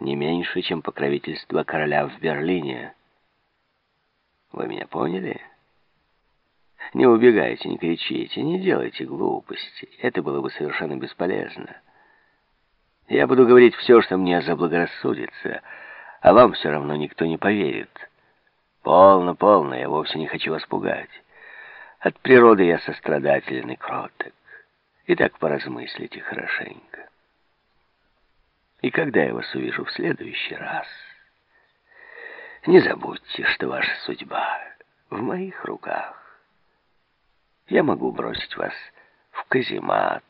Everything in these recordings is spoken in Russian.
не меньше, чем покровительство короля в Берлине. Вы меня поняли? Не убегайте, не кричите, не делайте глупости. Это было бы совершенно бесполезно. Я буду говорить все, что мне заблагорассудится, а вам все равно никто не поверит. Полно, полно, я вовсе не хочу вас пугать. От природы я сострадателен и кроток. Итак, поразмыслите хорошенько. И когда я вас увижу в следующий раз, не забудьте, что ваша судьба в моих руках. Я могу бросить вас в каземат,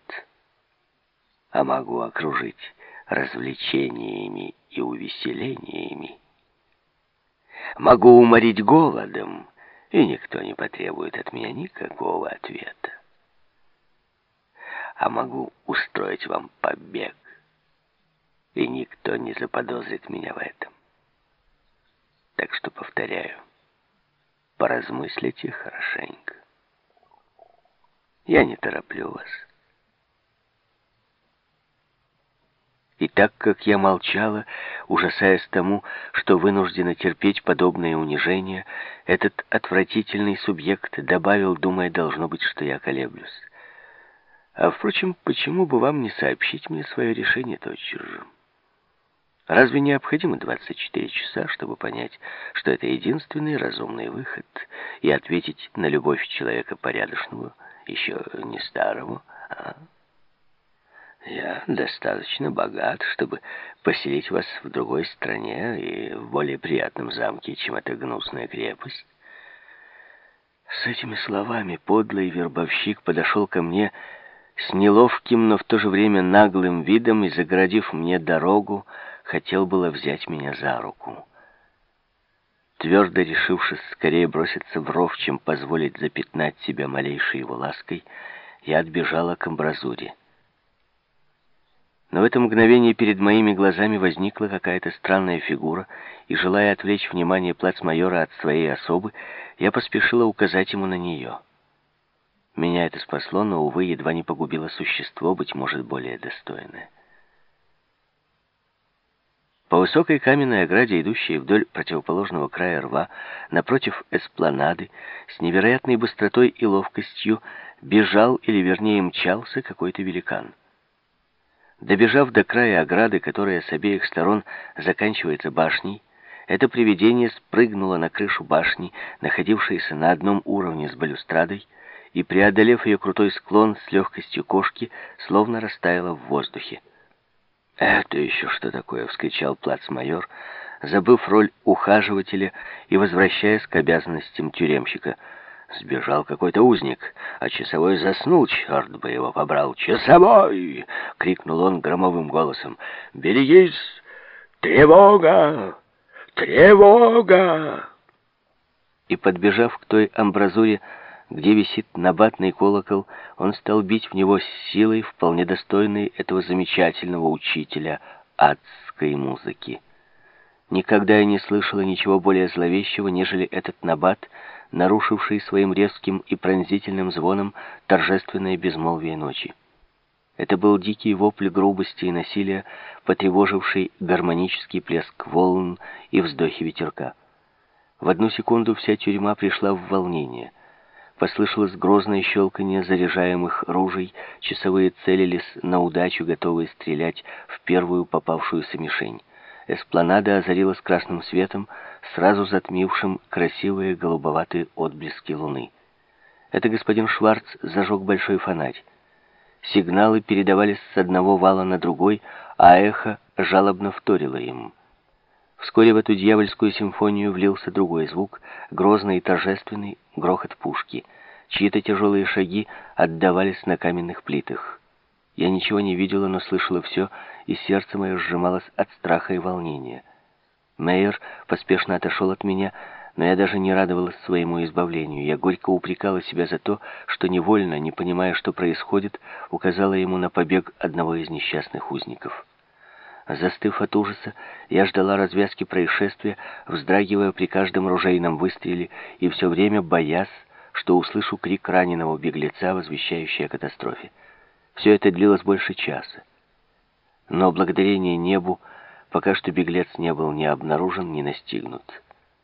а могу окружить развлечениями и увеселениями. Могу уморить голодом, и никто не потребует от меня никакого ответа. А могу устроить вам побег, и никто не заподозрит меня в этом. Так что повторяю, поразмыслите хорошенько. Я не тороплю вас. И так как я молчала, ужасаясь тому, что вынуждена терпеть подобное унижение, этот отвратительный субъект добавил, думая, должно быть, что я колеблюсь. А, впрочем, почему бы вам не сообщить мне свое решение тотчас же? Разве необходимо 24 часа, чтобы понять, что это единственный разумный выход, и ответить на любовь человека порядочного, еще не старого, а? Я достаточно богат, чтобы поселить вас в другой стране и в более приятном замке, чем эта гнусная крепость. С этими словами подлый вербовщик подошел ко мне с неловким, но в то же время наглым видом и, загородив мне дорогу, хотел было взять меня за руку. Твердо решившись скорее броситься в ров, чем позволить запятнать себя малейшей его лаской, я отбежала к амбразуре. Но в это мгновение перед моими глазами возникла какая-то странная фигура, и, желая отвлечь внимание плацмайора от своей особы, я поспешила указать ему на нее. Меня это спасло, но, увы, едва не погубило существо, быть может, более достойное. По высокой каменной ограде, идущей вдоль противоположного края рва, напротив эспланады, с невероятной быстротой и ловкостью бежал, или вернее мчался, какой-то великан. Добежав до края ограды, которая с обеих сторон заканчивается башней, это привидение спрыгнуло на крышу башни, находившейся на одном уровне с балюстрадой, и, преодолев ее крутой склон с легкостью кошки, словно растаяло в воздухе. «Это еще что такое?» — вскричал плацмайор, забыв роль ухаживателя и возвращаясь к обязанностям тюремщика — Сбежал какой-то узник, а часовой заснул, черт бы его побрал. «Часовой!» — крикнул он громовым голосом. «Берегись! Тревога! Тревога!» И, подбежав к той амбразуре, где висит набатный колокол, он стал бить в него с силой, вполне достойной этого замечательного учителя адской музыки. Никогда я не слышала ничего более зловещего, нежели этот набат, нарушивший своим резким и пронзительным звоном торжественное безмолвие ночи. Это был дикий вопль грубости и насилия, потревоживший гармонический плеск волн и вздохи ветерка. В одну секунду вся тюрьма пришла в волнение. Послышалось грозное щелканье заряжаемых ружей, часовые целились на удачу, готовые стрелять в первую попавшуюся мишень. Эспланада озарилась красным светом, сразу затмившим красивые голубоватые отблески луны. Это господин Шварц зажег большой фонарь. Сигналы передавались с одного вала на другой, а эхо жалобно вторило им. Вскоре в эту дьявольскую симфонию влился другой звук, грозный и торжественный грохот пушки. Чьи-то тяжелые шаги отдавались на каменных плитах. Я ничего не видела, но слышала все, и сердце мое сжималось от страха и волнения. Мейер поспешно отошел от меня, но я даже не радовалась своему избавлению. Я горько упрекала себя за то, что невольно, не понимая, что происходит, указала ему на побег одного из несчастных узников. Застыв от ужаса, я ждала развязки происшествия, вздрагивая при каждом ружейном выстреле и все время боясь, что услышу крик раненого беглеца, возвещающий о катастрофе. Все это длилось больше часа. Но благодарение небу пока что беглец не был ни обнаружен, ни настигнут.